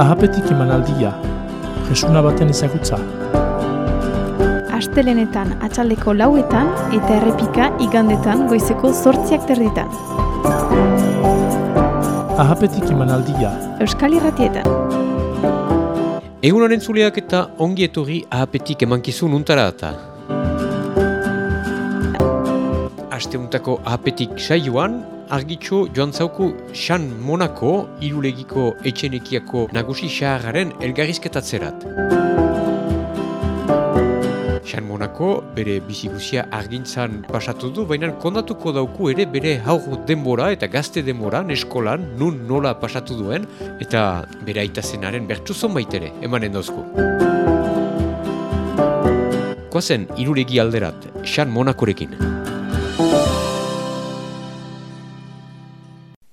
Ahapetik emanaldia, jesuna baten ezagutza. Astelenetan atxaldeko lauetan eta errepika igandetan goizeko zortziak terditan. Ahapetik emanaldia, Euskal Irratietan. Egun honen zuleak eta ongi etorri ahapetik emankizun untara eta. Asteuntako ahapetik saioan, argitxo joan zauku San Monako irulegiko etxenekiako nagusi xaharraren elgarrizketatzerat. San Monako bere biziguzia argintzan pasatu du, baina kondatuko dauku ere bere haur denbora eta gazte denboran eskolan nun nola pasatu duen eta bere aitazenaren bertsuzon baitere emanen dauzku. Koazen iruregi alderat, San Monakorekin.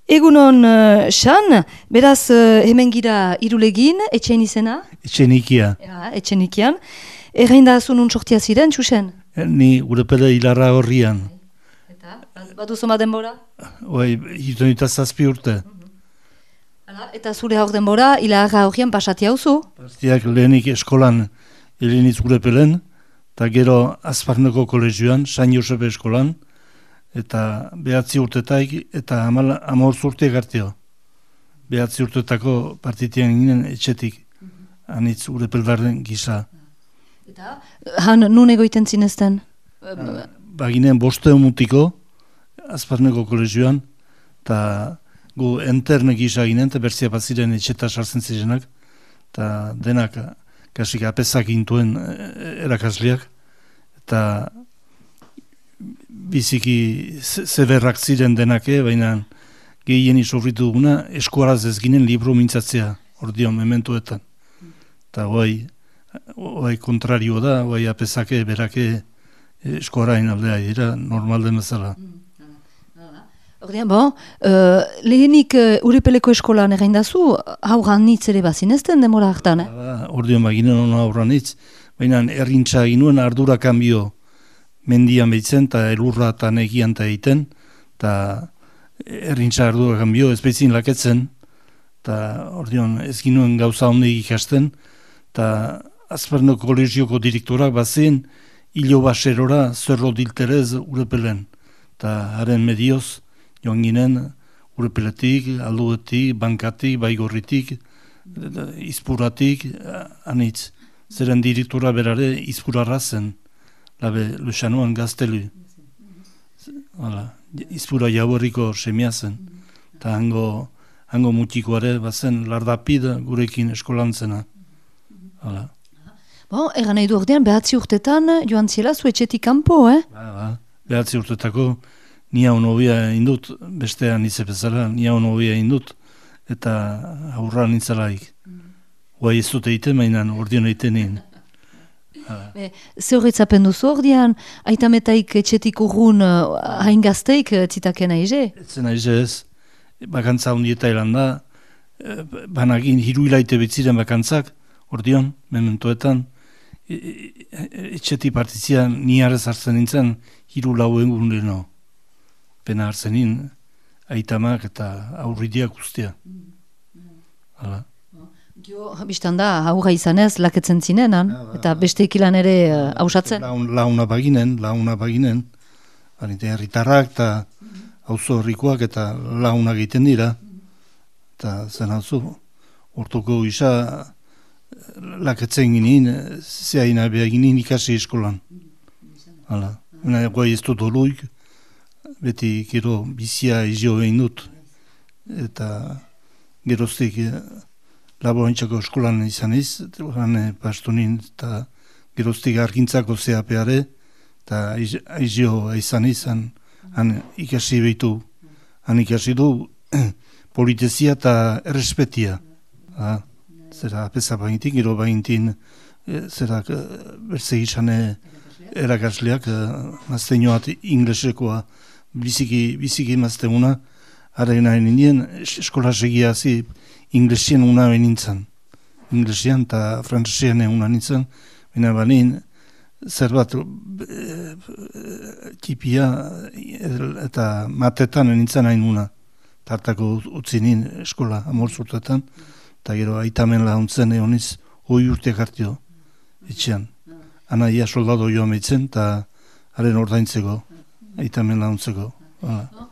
Egunon, uh, beraz uh, hemen gira irulegin, etxen izena, Etxenikia. ja, etxenikian. Errein da zunun sortia ziren, txusen? Ni urepele hilarra horrian. Eta, badu zoma denbora? Oai, hituen eta zazpi urte. Hala, eta zure haur denbora, hilarra horrian pasati hauzu? Partiak lehenik eskolan helenitz urepelen, eta gero azparneko kolegioan, San Josebe eskolan, eta behatzi urtetaik, eta amal, amor urte gartio. Behatzi urtetako partitian ginen etxetik, anitz urepeldarren gisa. Eta, han nun egoiten zinezten? baginen boste mutiko, azparneko kolegioan, eta gu enterne gisa ginen, eta berzia baziren etxeta sartzen zirenak, eta denak kasik apezak intuen erakasliak, eta biziki ze- zeberrak ziren denake, baina gehien isofritu duguna, eskuaraz ez ginen libro mintzatzea, ordion mementuetan. Eta guai, guai kontrario da, guai apezake, berake, eskoarain aldea dira, normal den bezala. Ordean, bon, uh, lehenik uh, urepeleko eskolan errein dazu, hauran nitz ere bazinezten demora hartan, eh? Bada, Ordeon baginen hona aurran hitz, baina errintza ginuen ardura kanbio mendian behitzen, eta elurra eta negian eta egiten, eta errintza ardura kanbio ez behitzin laketzen, eta ordeon ez ginuen gauza hondi ikasten, eta azperno kolegioko direktorak bazien, hilo baserora zerro dilterez urepelen, eta haren medioz, joan ginen urepeletik, alduetik, bankatik, baigorritik, izpuratik, anitz. Zeren direktora berare izpurarra zen, labe luxanuan gaztelu. Hala, izpura jaborriko semia zen. Eta hango, hango mutikoare bazen lardapid gurekin eskolantzena. Hala, Bon, eran nahi du ordean, behatzi urtetan joan ziela zu kanpo, eh? ba, ba. Behatzi urtetako ni hau indut, bestean nitze bezala, ni hau nobia indut, eta aurra nintzalaik. Guai ez dute egiten, mainan ordion egiten nien. Be, ze horretzapen duzu ordean, aitametaik etxetik urrun uh, hain gazteik zitakena ize? Etzen aiz ez, bakantza hundieta ilan da, eh, banagin hiru hilaite betziren bakantzak, ordion, mementoetan, e- e- e- etxetik partizia ni harrez hartzen nintzen, hiru lau egun leno. Pena hartzen nin, aitamak eta aurridiak guztia. Hala. Jo, biztan da, haurra izanez, laketzen zinenan, eta beste ikilan ere uh, hausatzen. Laun, launa baginen, launa baginen, barite herritarrak eta auzo horrikoak eta launa egiten dira. Eta zen hauzu, ortoko isa eh, laketzen ginen, eh, zehaina behar ginen ikasi eskolan. Hala, Una guai ez dut oluik, beti gero bizia izio egin dut. Eta geroztik eh, laborantzako eskolan izan iz, han pastu nin, eta geroztik argintzako zeapeare, eta aiz- aizio izan izan, han ikasi behitu, han ikasi du politezia eta errespetia. Ha, zera apesa baintik, gero baintin, e, zera e, berze izane erakasleak, e, mazteinoat inglesekoa biziki, biziki mazteuna, haren nahi nindien, es- eskola segia zi inglesien una benintzen. Inglesian eta frantzesian una nintzen, baina banin, zer bat e, tipia e, eta matetan nintzen hain una. Tartako utzi nin eskola amor zurtetan, eta gero aitamen laguntzen eoniz hoi urteak hartio, etxean. Anaia soldado joan behitzen, eta haren ordaintzeko, aitamen laguntzeko. Hala.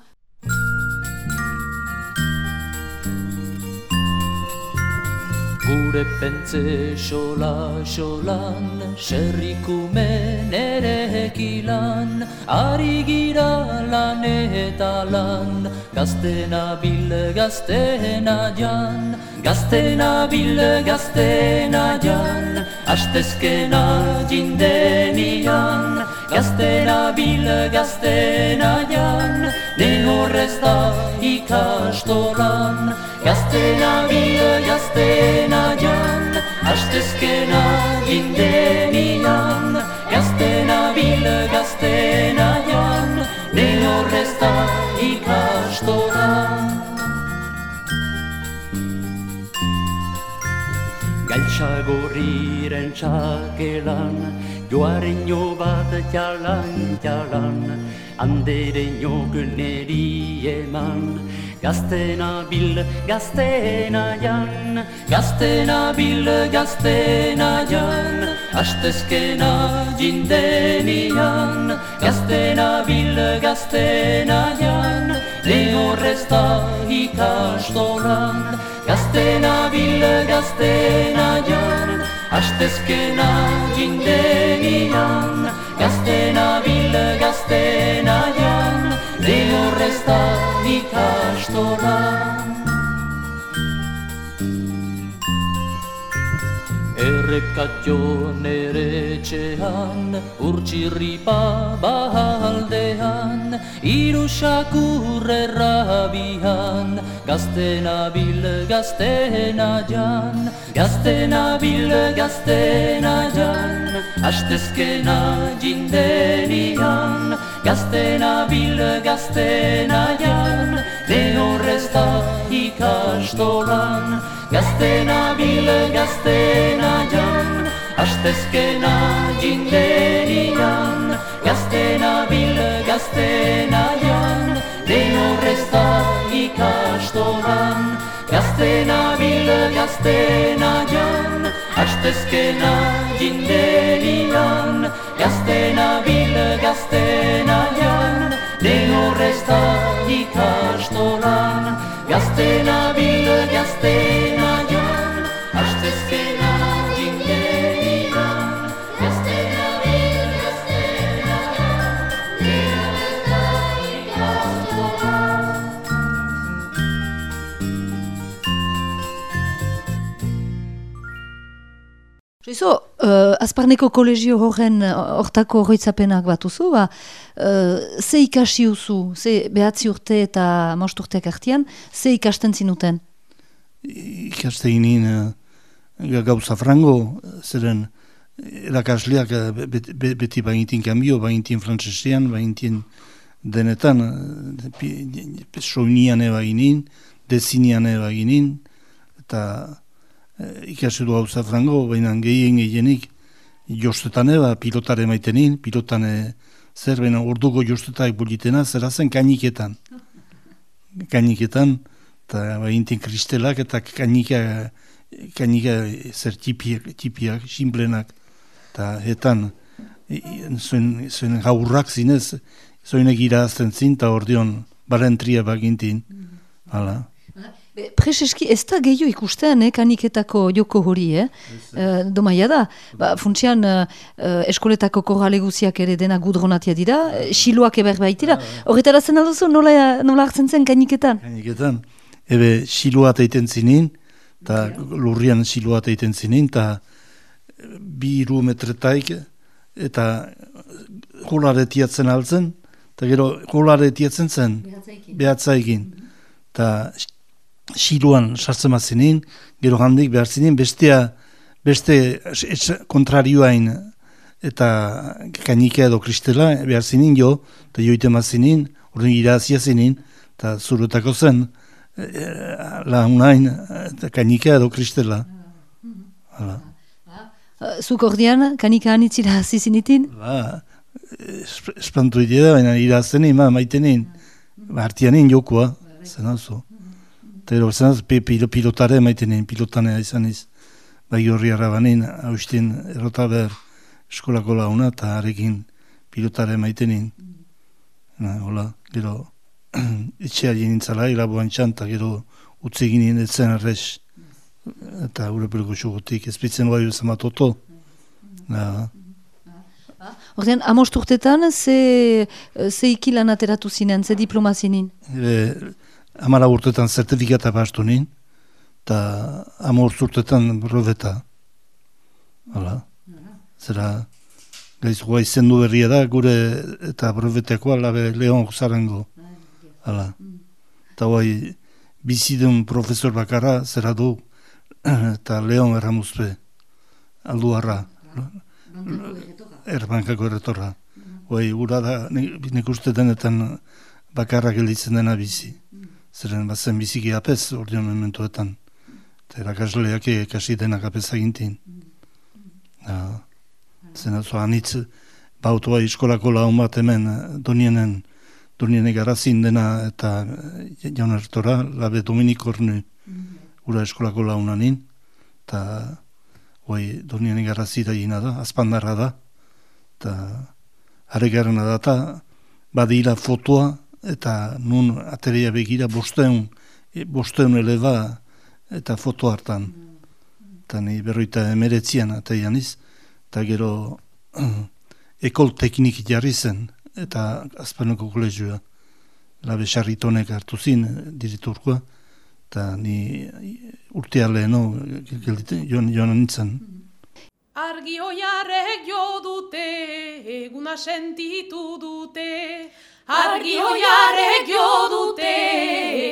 Gure pentze xola xolan, serrikumen ere ekilan, ari gira lan eta lan, gaztena bil gaztena jan, gaztena bil gaztena jan, astezkena jindenian, gaztena bil gaztena jan, ne horrez da ikastolan, gaztena bil gaztena jan, astezkena jindenian, gaztena bil gaztena jan, ne horrez da ikastolan. Galtxagorriren txakelan, joareño bat jalan jalan, andereño göneri eman, gaztena bil gaztena jan, gaztena bil gaztena jan, astezkena jindenian, gaztena bil gaztena jan, lehorrez da ikastolan, Gaztena bil gaztena jan, astezkena jindenian. Gaztena bil gaztena da Errekatio nere txean, urtsirripa bahaldean, irusakur errabian, gaztena bil gaztena jan, gaztena bil gaztena jan, astezkena jindenian, gaztena bil gaztena jan, lehorrez da ikastolan, Gaztena bil gaztena jan, astezkena jindenian. Gaztena bil gaztena jan, lehorrez da ikastolan. Gaztena bil gaztena jan, astezkena jindenian. Gaztena bil gaztena jan, lehorrez da azparneko kolegio horren uh, hortako horretzapenak batuzu, ba, uh, ze ikasi uzu, ze behatzi urte eta most urteak artian, ze ikasten zinuten? ikaste ginen uh, gauza frango, zeren erakasleak uh, beti, be- beti baintin kanbio, baintin frantzesian, baintin denetan, soinian eba ginen, dezinian eba ginen, eta uh, ikasi du gauza frango, baina gehien gehienik jostetan eba pilotare maitenin, pilotan zer, baina orduko jostetak bulitena, zera zen kainiketan. Kainiketan, eta baintin kristelak eta kainika, kainika zer tipiak, tipiak, simplenak, eta etan, zuen, zuen gaurrak zinez, zoinek irazten zin, eta ordion, baren tria bagintin, hala. Be, Prezeski ez da gehiago ikusten, eh, kaniketako joko hori, eh? Uh, domaia da, ba, funtsian uh, eskoletako korrale guziak ere dena gudronatia dira, siloak eber baitira. Horretara zen alduzu, nola, nola hartzen zen kaniketan? Kainiketan, ebe siluat egiten zinin, eta lurrian siluat egiten zinin, eta bi iru metretaik, eta jolare tiatzen altzen, eta gero jolare tiatzen zen, behatzaikin. Eta siluan sartzen bat zinin, gero handik behar zinin, bestea, beste kontrarioain, eta kainika edo kristela behar zinin jo, eta joiten bat zinin, orduan irazia zinin, eta zurutako zen, e, la unain, eta kainika edo kristela. Hala. Uh, zuk ordean, kanika anitzira hasi zinitin? Ba, esp- espantu idea da, baina iraztenin, ba, maitenin, ba, hartianin jokoa, zen hauzu. Eta gero zenaz, pe pil, pilotare maiten nien, pilotanea izan iz. Bai horri arabanin, haustin errota behar eskolako launa, eta harekin pilotare maiten nien. Na, hola, gero, etxea nintzala, iraboan txanta, gero, utzi ginen etzen arrez. Eta gure peluko xugotik, ezpitzen bai zamatoto. Na, Ordean, amost urtetan, ze, ze ikilan ateratu zinen, ze diploma zinen? e, amala urtetan zertifikata bastu nien, eta amortz urtetan breveta. Hala. Zera, gaizkoa izendu berria da, gure eta brevetekoa labe Leon Zarango. Hala. Eta guai, bizidun profesor bakarra zera du, eta Leon Erramuzpe, alduarra. Erbankako erretorra. Guai, gura da, nik uste denetan bakarra gelditzen dena bizi. Zeren bazen biziki apez ordeon momentuetan. Eta erakasleak ekasi denak apez agintin. Ja, Zena zo anitz, bautua eskolako laun bat hemen donienen, doniene garazin dena eta eh, jaun erretora, labe Dominik Ornu, ura eskolako launanin. Eta Hoi, donien garrazi da gina da, azpandarra da, eta harregarrena da, eta badira fotoa, eta nun aterea begira bosteun, e, bosteun eleba, eta foto hartan. Eta ni berroita emeretzian eta janiz, eta gero ekol teknik jarri zen, eta azpaneko kolegioa. Labe sarritonek hartu zin, diriturkoa, eta ni urtea leheno, joan, joan nintzen. Argi oiarrek jo dute, eguna sentitu dute. Argi oiarrek jo dute,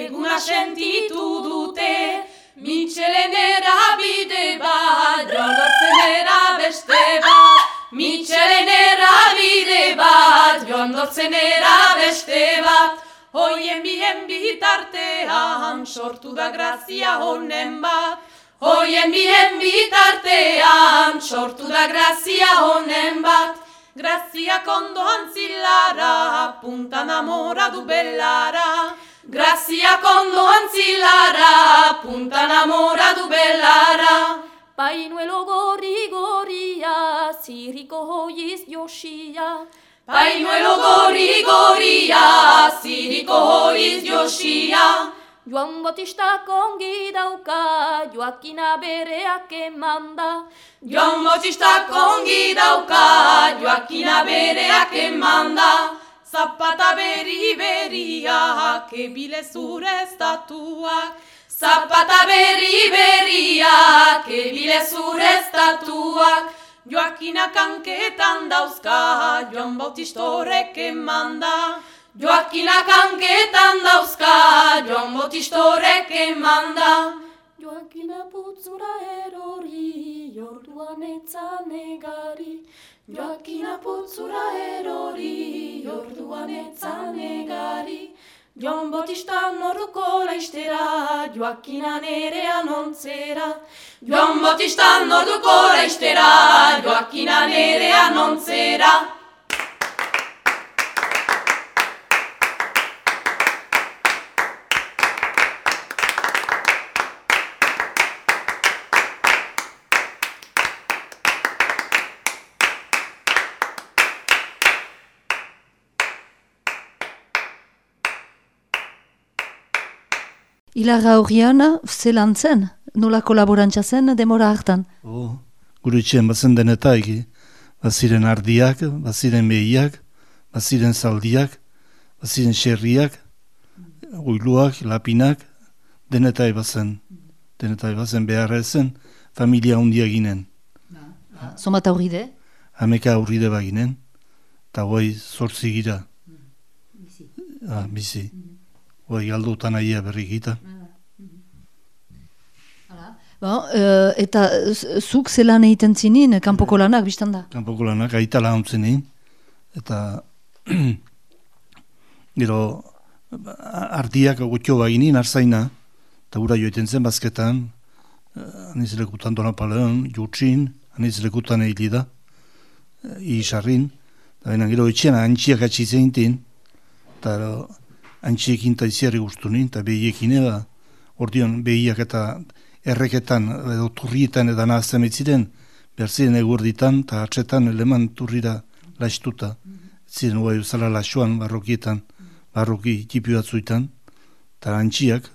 eguna sentitu dute. Mitxelenera bide bat, jondortzenera beste bat. Mitxelenera bide bat, jondortzenera beste bat. Hoien bien bitartean sortu da grazia honen bat. Hoien bien bitartean sortu da grazia honen bat. Grazia kondoan zilara, punta namoradu bellara. Grazia kondoan zilara, punta namoradu bellara. Painuelo gorri gorria, ziriko hoiz josia. Painuelo gorri gorria, ziriko horiz josia. Joan Batista kongi dauka, Joakina bereak emanda. Joan Bautista kongi dauka, Joakina bereak emanda. Zapata beri beriak, ebile zure estatuak. Zapata berri berriak, ebile zure estatuak. Joakina kanketan dauzka, Joan Bautistorek emanda. Joakina kanketan dauzka, Joan Bautistorek emanda. Joakina putzura erori, orduan etzan egari. Joakina putzura erori, orduan etzan egari. Joan Bautista norduko laistera, Joakina nerean ontzera. Joan Bautista norduko laistera, Joakina nerean ontzera. Ilarra horrian, zelan zen? Nola kolaborantza zen demora hartan? Oh, gure itxean bazen denetaik, eh? baziren ardiak, baziren behiak, baziren zaldiak, baziren xerriak, oiluak, lapinak, denetai bazen. Denetai bazen beharra ezen, familia hundia ginen. Zomata horri de? Hameka aurride baginen, eta guai zortzi gira. Ah, bizi. Guai galdutan aia berri gita. Ba, eh, eta zuk zelan egiten zinin, kanpoko lanak, biztan da? Kanpoko lanak aita launtzen egin. Eta gero ardiak gotio baginin arzaina, eta gura joiten zen bazketan, eh, aniz lekutan donapaleon, jutsin, aniz lekutan egili da, eh, isarrin, eta gero etxean antxiak atxi zeintin, eta antxiekin eta iziarri guztu nin, eta behiekin eda, ordion behiak eta erreketan edo turrietan edan ahazten ziren, berziren egurditan eta atxetan eleman turrira laiztuta. Ziren guai uzala lasoan barrokietan, barroki tipi batzuetan, eta antxiak,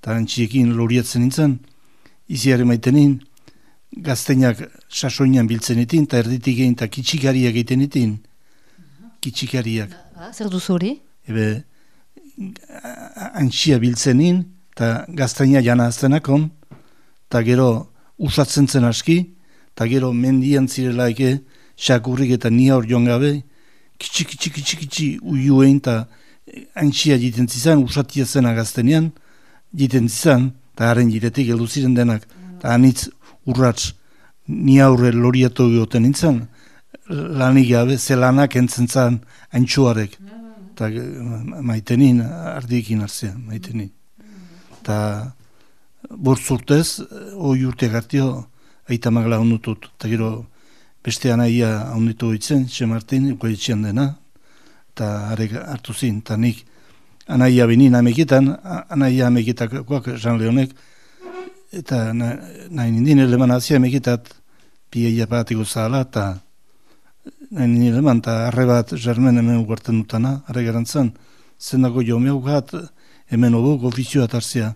eta antxiekin loriatzen nintzen, iziare maitenin, gazteinak sasoinan biltzen etin, eta erditik egin, eta kitsikariak egiten etin, kitsikariak. Zer duzu hori? Ebe, antxia biltzenin, eta gaztaina jana aztenakon, eta gero usatzen zen aski, eta gero mendian zirela eke, xakurrik eta nia hor joan gabe, kitsi, kitsi, kitsi, kitsi, uiuen, eta antxia jiten zizan, usatia zen agaztenean, jiten zizan, eta haren jiretik heldu ziren denak, eta anitz urratz, ni aurre loriatu goten nintzen, lanik gabe, zelanak entzen zan antxuarek, eta maitenin, ardiekin hartzean, maitenin. Eta bortzurtez, hoi urte gartio, aita magla honutut, eta gero beste anaia honditu hitzen, Xe Martin, goetxean dena, eta arek hartu zin, eta nik anaia benin amekitan, anaia amekitakoak Jean Leonek, eta nahi nindin eleman azia amekitat, pieia batiko zahala, eta nindin eleman, eta arre bat jermen hemen ugarten dutana, arre garantzan, zendako jo meugat, hemen obok ofizioa tarzia,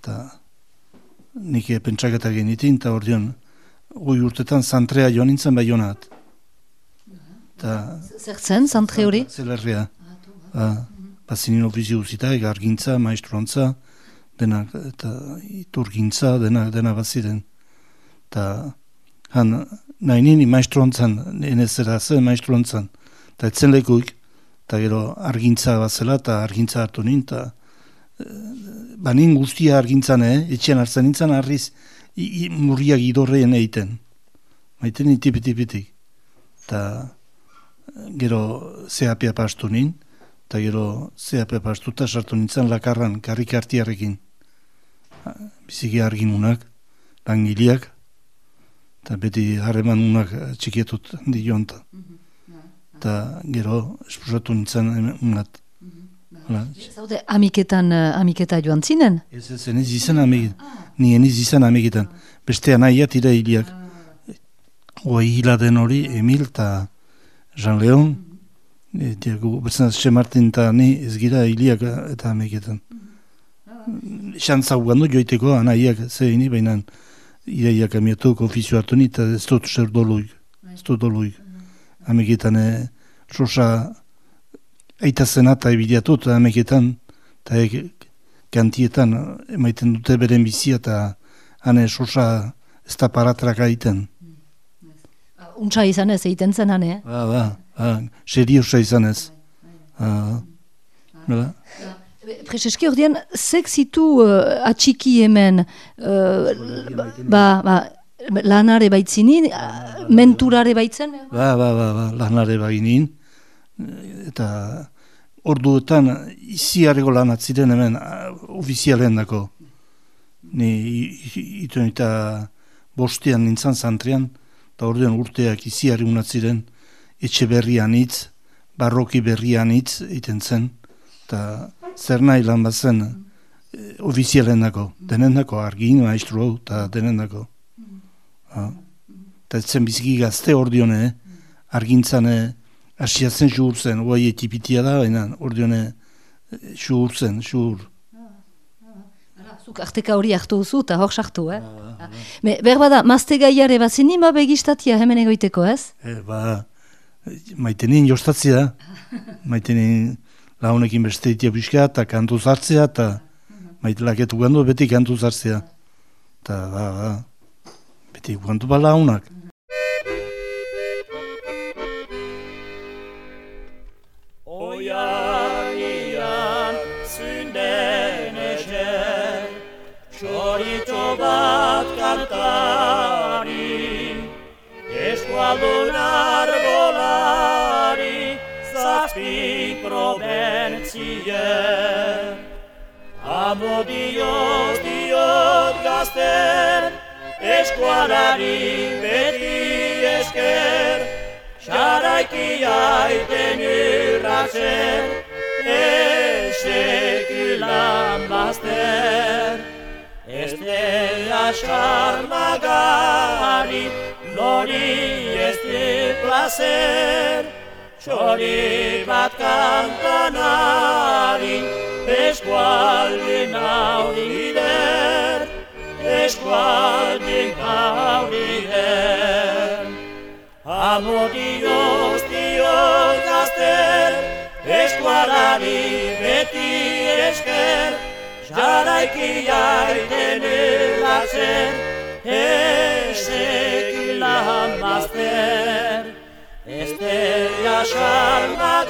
eta nik pentsaketa genitin, eta hor ui urtetan zantrea joan nintzen bai honat. Zer zen, zantre hori? Zelerria. Ba, bazinin ofizio zita, argintza, maestroantza, denak, eta iturgintza, denak, dena baziren. Eta, han, nahi nini maestroantzan, enezera zen maestroantzan. Eta etzen lekuik, eta gero argintza bazela, eta argintza hartu nintzen, banin guztia argintzan, eh? etxean hartzen nintzen, arriz i, i, murriak idorrean egiten. Maiten ni tipi-tipitik. Eta gero zehapia pastu nin, eta gero zehapia pastuta sartu nintzen lakarran, karrik artiarekin. Biziki argin unak, langiliak, eta beti harreman unak txikietut di jonta. Eta gero esposatu nintzen unat. Zaude, amiketan, uh, amiketa joan zinen? Ez ez, eniz izan amiketan. Ni eniz izan amiketan. Beste anaia tira hiliak. Oa hila den hori, Emil eta Jean Leon. E, Diago, bertzen Xe Martin eta ni ez gira hiliak eta amiketan. Xantza ugandu joiteko anaiak zehini, baina ideiak amietu konfizio hartu ni eta ez dut zer doluik. Ez dut doluik. Amiketan, e, sosa Eita zena eta ebideatu eta ameketan, eta e, kantietan emaiten dute beren bizia eta hane sosa ez da paratrak egiten. Untsa izan ez, egiten zen hane, eh? Ba, ba, ba, seriosa izan ez. Ba, ba. Prezeski hor dian, zek zitu uh, atxiki hemen, uh, ba, ba, lanare baitzinin, uh, menturare baitzen? Ba, ba, ba, ba, lanare bainin, eta orduetan iziareko lan atziren hemen ofizialen dako. Ni ituen eta bostean nintzen zantrian, eta orduan urteak iziari unatziren etxe berrian hitz, barroki berrian hitz iten zen, eta zer nahi lan bat zen e, ofizialen dako, denen dako, argin, maestro, eta denen dako. Eta zen biziki gazte orduan, eh? argintzan, Asiatzen juhur zen, oai etipitia da, baina ordeone juhur zen, juhur. Zuk arteka hori hartu zu eta hor sartu, eh? Ah, Me, berbada, mazte gaiare bat zini ma begistatia hemen egoiteko, ez? E, ba, maitenin jostatzia, maitenin launekin beste itia pixka eta kantu zartzea eta maitelaketu gandu beti kantu zartzea. Eta, ba, ba, beti gantu ba launak. Aldun arbolari zazpi probentzie. Amo diot, diot gazten, eskualari beti esker, xaraiki aiten irratzen, esekulan bazten. Estela charmagari, nori este placer, txori bat kantanari, eskualdin auri der, eskualdin auri der. Amo Dios, Dios gazter, eskualari beti esker, Jaraiki jaiten elatzen, esek lan mazter. Estella salmagari,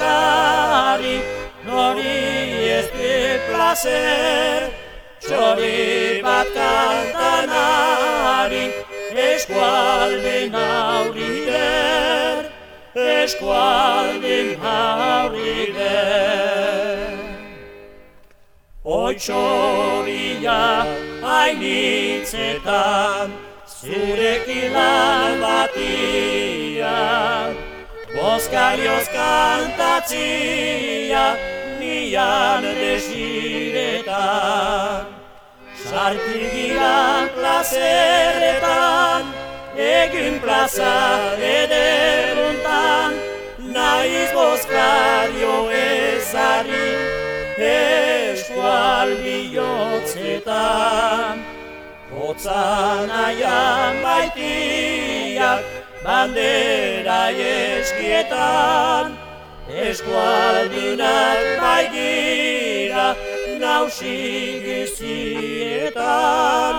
nori ez de placer. Txori bat kantanari, eskualdin hauri der, eskualdin hauri der. Oitxoria hainitzetan, zurekin lan batia. Boskarioz kantatzia, nian desiretan. Sartigian plazeretan, egin plaza ederuntan, naiz boskario ezari, eskual bihotzetan. Hotzan aian baitiak bandera eskietan, eskual dinak baigira nausik ezietan,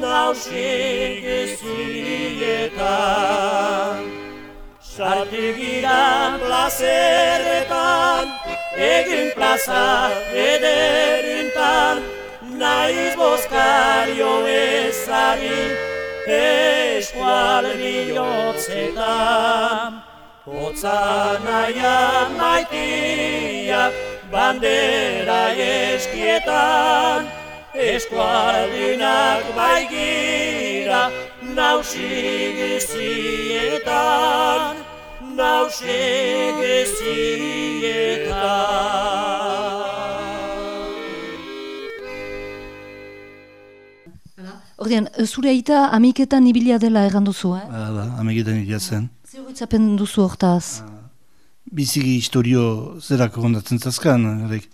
nausik ezietan. Sartigiran plazeretan, egin plaza ederintan, naiz bozkario ezari, eskual bihotzetan. Hotza naia maitia, bandera eskietan, eskualdinak baigira, nausik izietan nausik Ordean, zure aita amiketan ibilia dela erranduzu, eh? Hala, amiketan ibilia zen. Zer horretzapen duzu hortaz? Biziki historio zerak kondatzen zazkan, erek.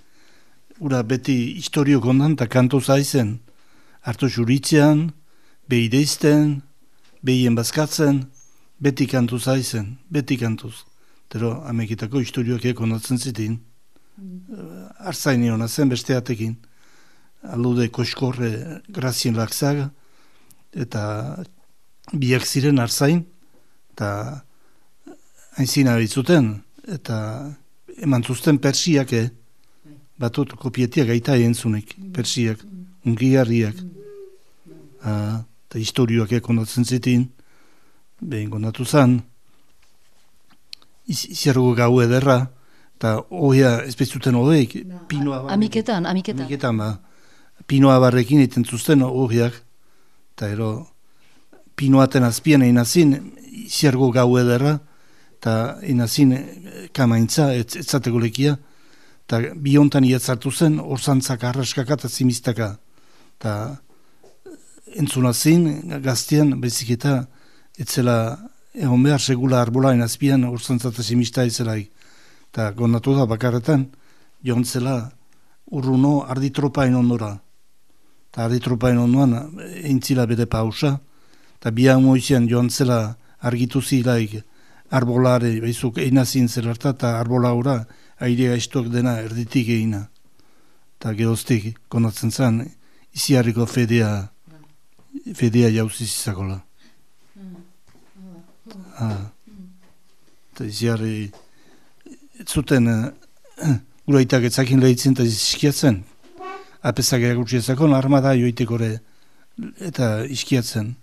Ura beti historio kondan eta kanto zaizen. Arto juritzean, behideizten, behien bazkatzen, beti kantu zaizen, beti kantuz. Tero, amekitako historioak ekonatzen zitin. Mm. Arzaini hona zen beste atekin. Alude koskorre grazien lakzaga, eta biak ziren arzain, eta hainzina bitzuten, eta eman zuzten persiak, eh? batot kopietiak gaita entzunek, mm. persiak, ungiarriak. Ah, eta historioak ekonatzen zitin, behin gondatu zen, iziergo gau ederra, eta ohia ezpezuten odeik, pinoa barrekin. Amiketan, amiketan. Amiketan, ba. Pinoa barrekin iten zuzten ohiak, eta ero, pinoaten azpian egin azin, iziergo gau ederra, eta egin azin kamaintza, ez, etzateko lekia, eta biontan iatzartu zen, orzantzak arraskaka eta zimistaka. Eta entzuna zin, gaztian, bezik eta, etzela egon behar segula arbolain azpian urzantzata simista ezelaik. Eta gondatu da bakarretan, joan zela urruno arditropain ondora. Eta arditropain ondoan eintzila bere pausa, eta bian moizian joan zela argitu zilaik arbolare, behizuk einazin zelarta, eta arbola ura aire gaiztuak dena erditik egina. Eta gehoztik, konatzen zen, iziarriko fedea, fedea jauzizizakola. Eta iziarri, zuten, uh, uraitak etzakin lehitzen eta iskiatzen. Apezak eragutsi ezakon, armada joiteko ere, eta iskiatzen.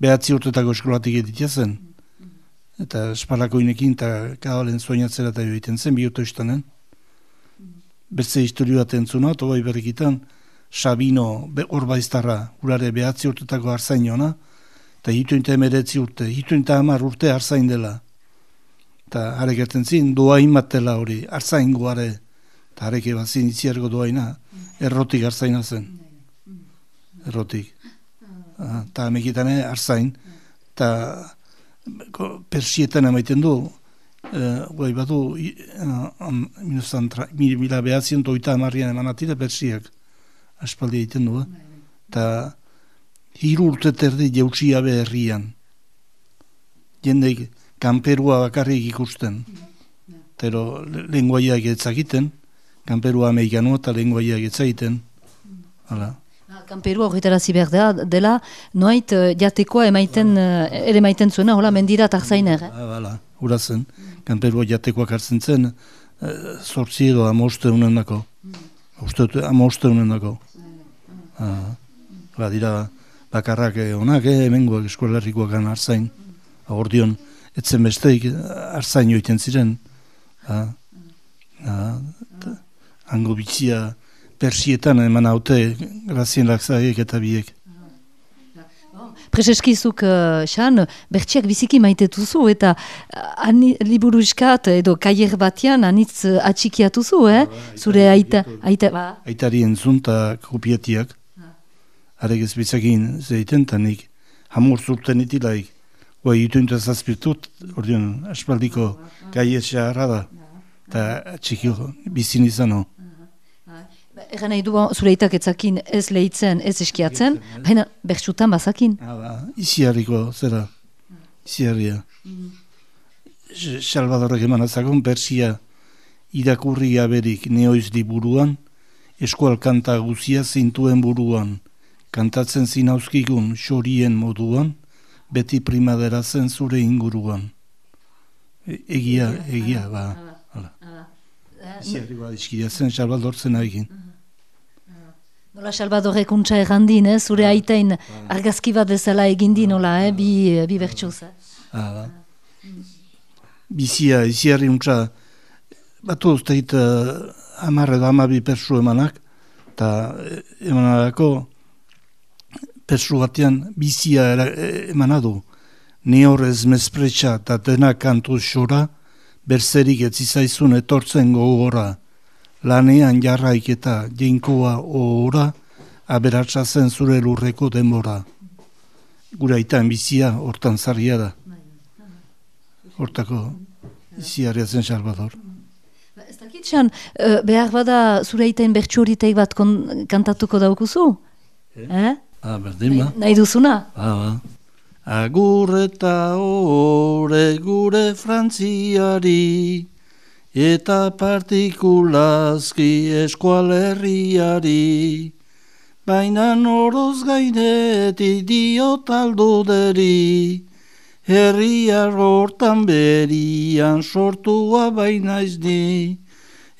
Behatzi urtetako eskolatik editia zen. Eta espalako inekin eta kaolen soinatzera eta joiten zen, bi urte istanen. Berze historio bat entzuna, tobai berrikitan, Sabino orbaiztarra, urare behatzi urtetako eta hitu eta emeretzi urte, hitu eta hamar urte arzain dela. Eta harek gertzen zin, doa imatela hori, arzain guare, eta harek ebazin itziargo doaina, errotik arzaina zen. errotik. Eta amekitan arzain, eta persietan emaiten du, Uh, bai, batu, uh, mila behatzen toita amarrian emanatira persiak aspaldi egiten du, eta hiru urte terdi jautsia beherrian. Jendeik kanperua bakarrik ikusten. Pero lenguaiak etzakiten, kanperua amerikanua eta lenguaiak etzakiten. Hala. Kamperua horretara ziber da, dela, noait jatekoa emaiten, ere maiten zuena, hola, mendira tarzainer. Eh? Hala, hura zen kanperua jatekoak hartzen zen, e, zortzi edo amoste honen dako. Amoste honen dako. Ba, dira, bakarrak honak, eh, emengoak eskolarrikoak gana hartzain. Agordion, etzen besteik hartzain joiten ziren. Ha, ha, hango bitzia persietan eman haute, grazien lakzaiek eta biek. Preseskizuk, uh, xan, bertxiak biziki maitetuzu eta uh, ani, liburuzkat edo kaier batean anitz uh, atxikiatuzu, eh? Ba, Zure aita... aita ba. Aitari entzun eta kopiatiak. Arek ez bizakin zeiten tanik. Hamur zurten itilaik. Gua ituintu zazpirtut, ordean, aspaldiko kaier xarra da. Eta atxikio bizin izan Egan nahi du, zure itak etzakin ez lehitzen, ez eskiatzen, baina bertsutan bazakin. Ah, ba, izi harriko, zera, izi harria. Salvadorek eman azakon, Persia irakurri aberik neoiz di buruan, eskual kanta guzia zintuen buruan, kantatzen zinauzkigun xorien moduan, beti primadera zen zure inguruan. E, egia, egia, ba. Izi harriko adizkia zen, Salvador zen egin. Nola Salvador ekuntza errandin, eh? zure ah, aitain ah. argazki bat bezala egindi nola, eh? bi, bi bertsoz. Eh? Ah, Bizia, iziarri untza, batu usteit uh, amarre da amabi persu emanak, eta eh, emanarako persu batean bizia emanadu. Ni horrez mezpretsa eta dena kantu xora, berzerik ez izaizun etortzen gogora lanean jarraik eta jenkoa ora, aberatsa zen zure lurreko denbora. Gura itan bizia hortan zarria da. Hortako iziarria zen Salvador. Ez dakitxan, uh, behar bada zure itain bertxuriteik bat kantatuko daukuzu? Eh? eh? Ah, berdin ba. Nahi duzuna? Ah, ba. Agur eta ore gure frantziari, eta partikulazki eskualerriari, baina noroz gainetik diot alduderi, herriar hortan berian sortua baina izni,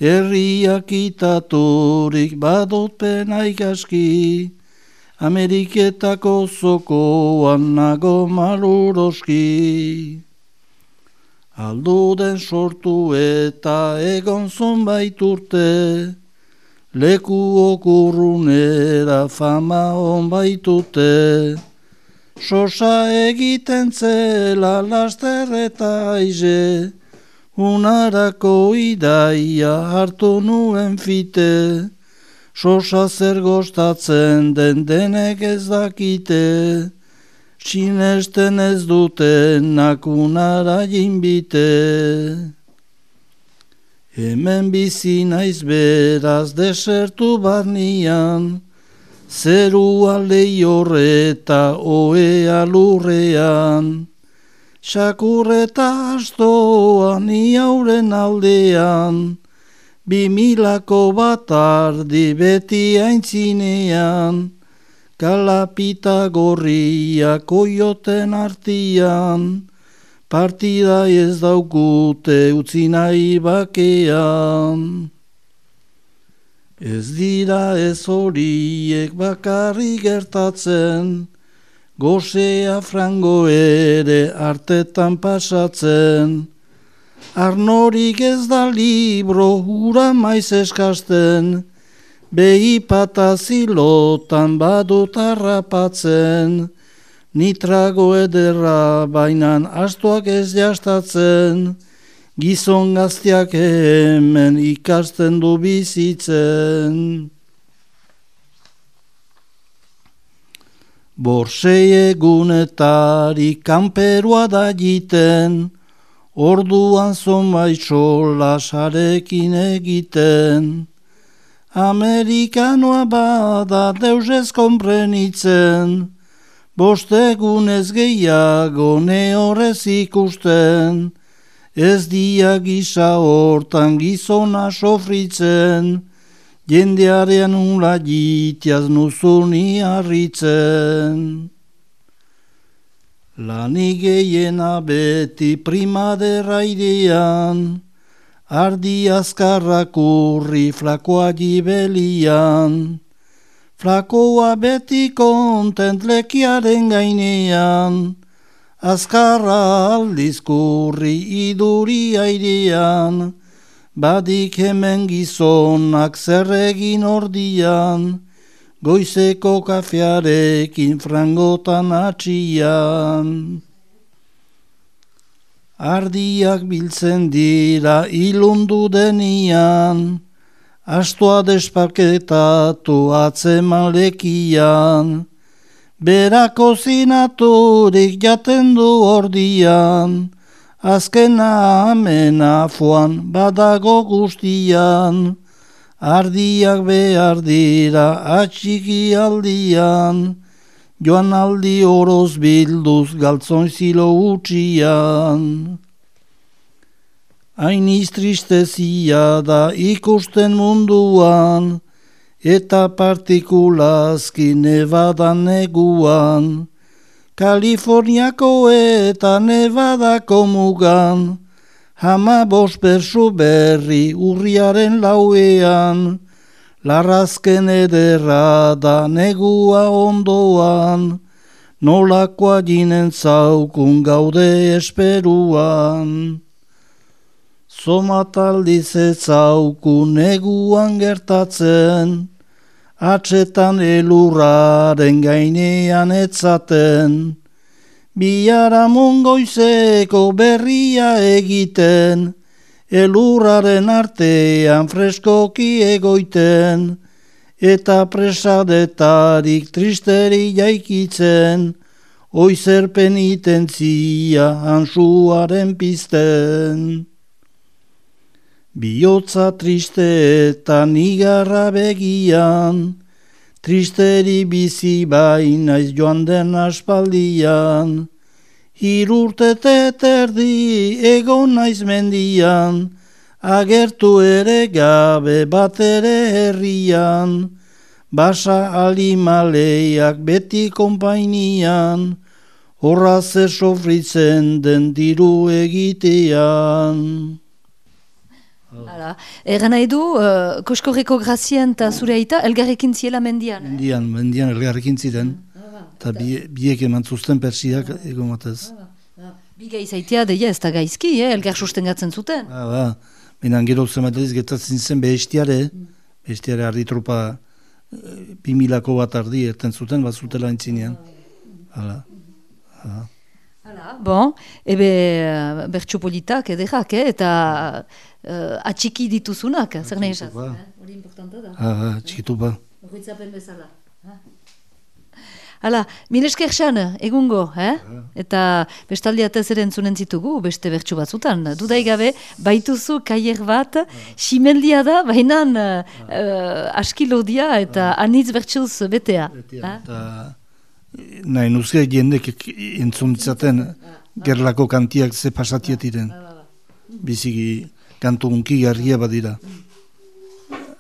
herriak itaturik badot pena ikaski, Ameriketako zokoan nago maluroski. Aldu den sortu eta egon zonbait urte, leku okurrunera fama hon baitute, sosa egiten zela laster eta aize, unarako idaia hartu nuen fite, sosa zer gostatzen den denek ez dakite, sinesten ez dute nakunara jinbite. Hemen bizi naiz beraz desertu barnian, zerua horreta oea lurrean, Sakurreta astoan iauren aldean, Bimilako bat ardi beti aintzinean, Kalapita gorria koioten artian, partida ez daukute utzi nahi bakean. Ez dira ez horiek bakarri gertatzen, gozea frango ere artetan pasatzen. Arnorik ez da libro hura maiz eskasten, behi patazilotan badut harrapatzen, nitrago ederra bainan astuak ez jastatzen, gizon gaztiak hemen ikasten du bizitzen. Borsei egunetari kanperua da jiten, orduan zonbait solasarekin egiten. Amerikanoa bada deusez komprenitzen, bostegunez gehiago ne horrez ikusten, ez dia gisa hortan gizona sofritzen, jendearean ula jitiaz nuzuni harritzen. Lani gehiena beti primadera idean, ardi azkarrak urri flakoa gibelian, flakoa beti kontent lekiaren gainean, azkarra aldizkurri iduri airean, badik hemen gizonak zerregin ordian, goizeko kafearekin frangotan atxian. Ardiak biltzen dira ilundu denian, astoa desparketatu atzeman lekian, berako zinaturik jaten du ordian, azkena amena fuan badago guztian, ardiak behar dira atxiki aldian, joan aldi oroz bilduz galtzon zilo utxian. Hain iztristezia da ikusten munduan, eta partikulazki nebadan neguan, Kaliforniako eta Nevadako mugan, hama bos berri urriaren lauean, larrazken ederra da negua ondoan, nolakoa ginen zaukun gaude esperuan. Zomataldiz ez zaukun neguan gertatzen, atxetan elurraren gainean etzaten, biara mungoizeko berria egiten, elurraren artean freskoki egoiten, eta presadetarik tristeri jaikitzen, oizer penitentzia hansuaren pizten. Biotza triste eta nigarra begian, tristeri bizi bainaiz joan den aspaldian, hirurte terdi egon naiz mendian, agertu ere gabe bat ere herrian, basa alimaleiak beti konpainian, horra ze sofritzen den diru egitean. Hala, egan nahi du, uh, koskorreko grazien eta zure aita, elgarrekin ziela mendian. eh? Mendian, mendian elgarrekin ziren, eta bie, biek eman zuzten persiak egon batez. Biga izaitea deia ez da gaizki, eh? elgar sustengatzen zuten. Ba, ba, Baina gero zematez getatzen zen behestiare, behestiare ardi tropa eh, bimilako bat ardi erten zuten, bat zutela entzinean. Hala. Hala. Hala, bon, ebe bertso politak ederrak, eh? eta uh, atxiki dituzunak, zer nahi esaz? eh? Hori importanta da. Ha, ha, txikitu ba. Horritzapen bezala. Hala, milesker xan, egungo, eh? Eta bestaldi atez ere entzunen zitugu, beste bertsu batzutan. Dudai gabe, baituzu kaier bat, simeldia da, baina uh, askilodia eta anitz bertsuz betea. eh? Eta nahi nuzke jendek entzun ditzaten gerlako kantiak ze pasatietiren. Biziki kantu unki garria badira.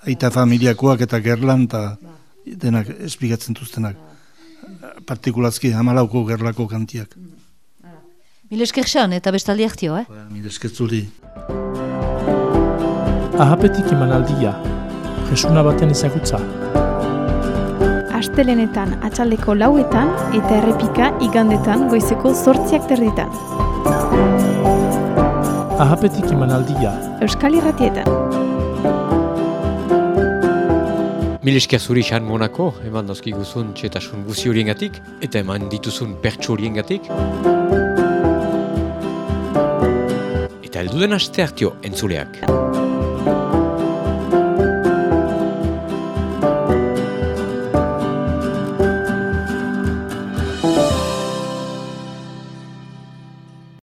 Aita familiakoak eta gerlan eta denak esplikatzen duztenak. Partikulazki hamalauko gerlako kantiak. Milesker xan, eta bestaldi hartio, eh? Milesketzuri. Ahapetik emanaldia, jesuna baten ezagutza. Astelenetan atxaldeko lauetan eta errepika igandetan goizeko zortziak terditan. Ahapetik emanaldia, Euskal Irratietan. Mileskia zuri xan monako, eman dozki guzun txetasun guzi horiengatik, eta eman dituzun pertsu horiengatik. Eta elduden aste hartio entzuleak.